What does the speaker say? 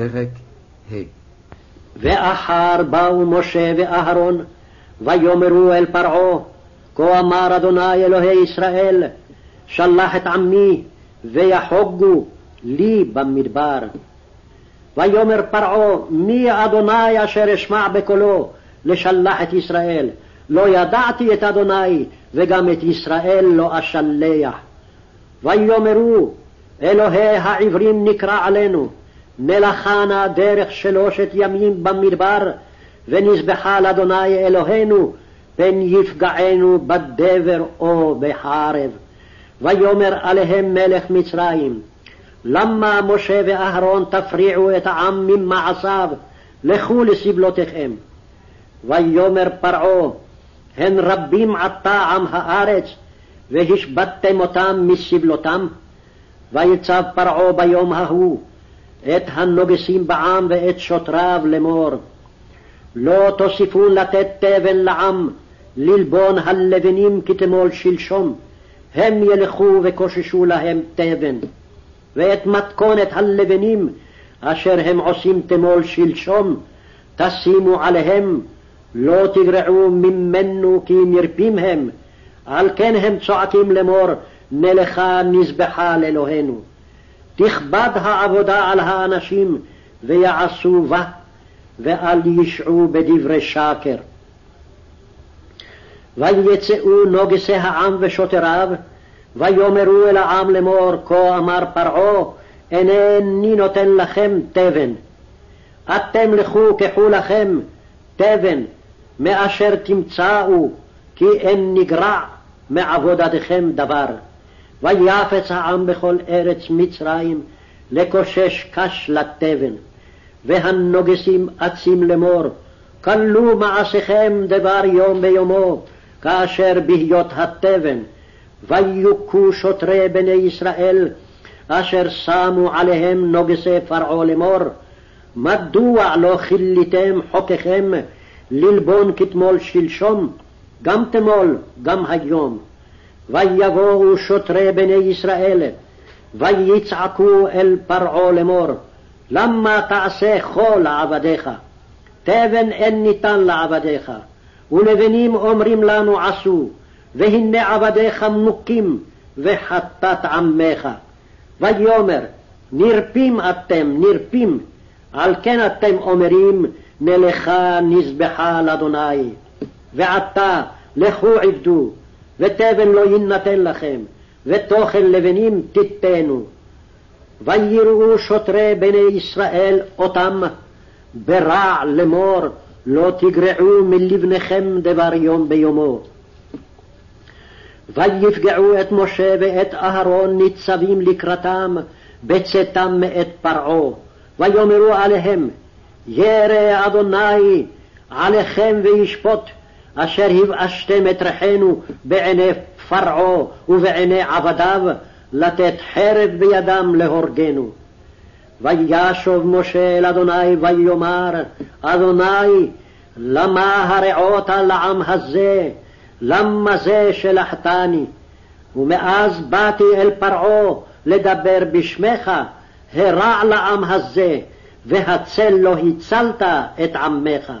פרק ה' ואחר באו משה ואהרון, ויאמרו אל פרעה, כה אמר אדוני אלוהי ישראל, שלח את עמי, ויחוגו לי במדבר. ויאמר פרעה, מי אדוני אשר אשמע בקולו, לשלח את ישראל? לא ידעתי את אדוני, וגם את ישראל לא אשלח. ויאמרו, אלוהי העברים נקרא עלינו, מלאכה נא דרך שלושת ימים במדבר, ונזבחה לאדוני אלוהינו, פן יפגענו בדבר או בחרב. ויאמר עליהם מלך מצרים, למה משה ואהרון תפריעו את העם ממעשיו, לכו לסבלותיכם. ויאמר פרעה, הן רבים עתה עם הארץ, והשבתתם אותם מסבלותם? ויצב פרעה ביום ההוא את הנוגסים בעם ואת שוטריו לאמור, לא תוסיפו לתת תבן לעם, ללבון הלבנים כתמול שלשום, הם ילכו וקוששו להם תבן. ואת מתכונת הלבנים אשר הם עושים תמול שלשום, תשימו עליהם, לא תגרעו ממנו כי נרפים הם, על כן הם צועקים לאמור, נלכה נזבחה לאלוהינו. תכבד העבודה על האנשים, ויעשו בה, ואל ישעו בדברי שקר. ויצאו נוגסי העם ושוטריו, ויאמרו אל העם לאמור, כה אמר פרעה, אינני נותן לכם תבן. אתם לכו קחו לכם תבן, מאשר תמצאו, כי אין נגרע מעבודתכם דבר. ויפץ העם בכל ארץ מצרים, לקושש קש לתבן. והנוגסים אצים לאמור, כלו מעשיכם דבר יום ביומו, כאשר בהיות התבן. ויוכו שוטרי בני ישראל, אשר שמו עליהם נוגסי פרעה לאמור, מדוע לא כיליתם חוקיכם ללבון כתמול שלשום, גם תמול, גם היום. ויבואו שוטרי בני ישראל, ויצעקו אל פרעה לאמור, למה תעשה כה לעבדיך? תבן אין ניתן לעבדיך, ולבנים אומרים לנו עשו, והנה עבדיך מוכים, וחטאת עמך. ויאמר, נרפים אתם, נרפים, על כן אתם אומרים, נלכה נזבחה לאדוני. ועתה לכו עבדו, ותבן לא יינתן לכם, ותוכן לבנים תיתנו. ויראו שוטרי בני ישראל אותם ברע לאמור, לא תגרעו מלבניכם דבר יום ביומו. ויפגעו את משה ואת אהרון ניצבים לקראתם בצאתם מאת פרעה, ויאמרו עליהם, ירא אדוני עליכם וישפוט, אשר הבאשתם את ריחנו בעיני פרעה ובעיני עבדיו, לתת חרב בידם להורגנו. וישוב משה אל אדוני ויאמר, אדוני, למה הרעות לעם הזה? למה זה שלחתני? ומאז באתי אל פרעה לדבר בשמך, הרע לעם הזה, והצל לא הצלת את עמך.